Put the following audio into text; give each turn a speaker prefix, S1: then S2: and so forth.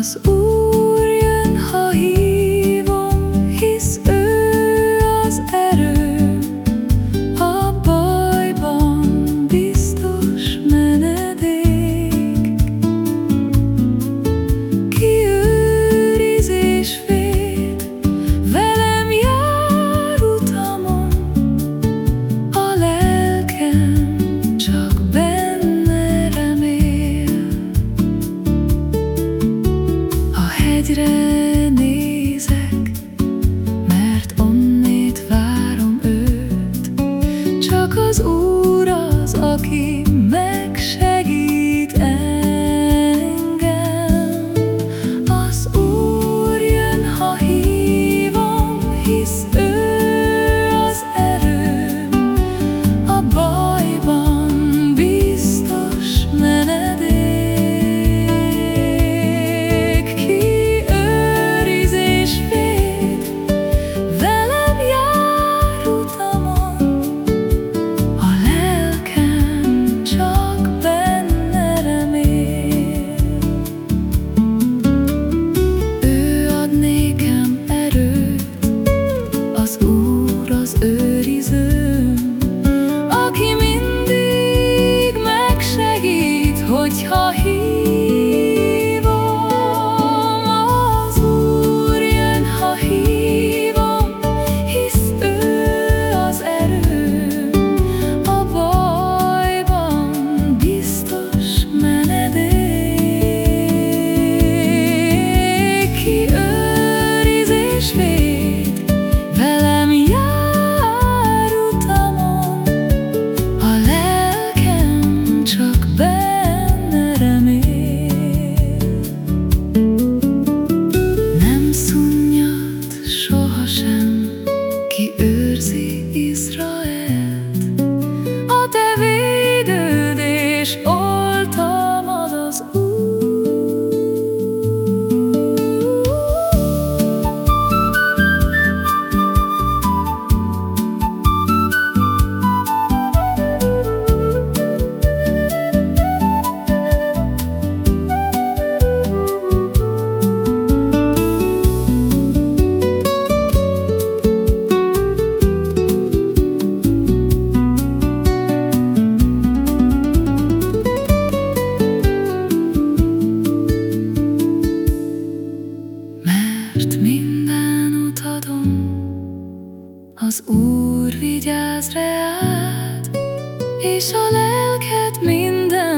S1: más. 你。Будь хохід. Izraelt, a te védőd és oltad. Mert minden utadom, az Úr vigyáz reád, és a lelked minden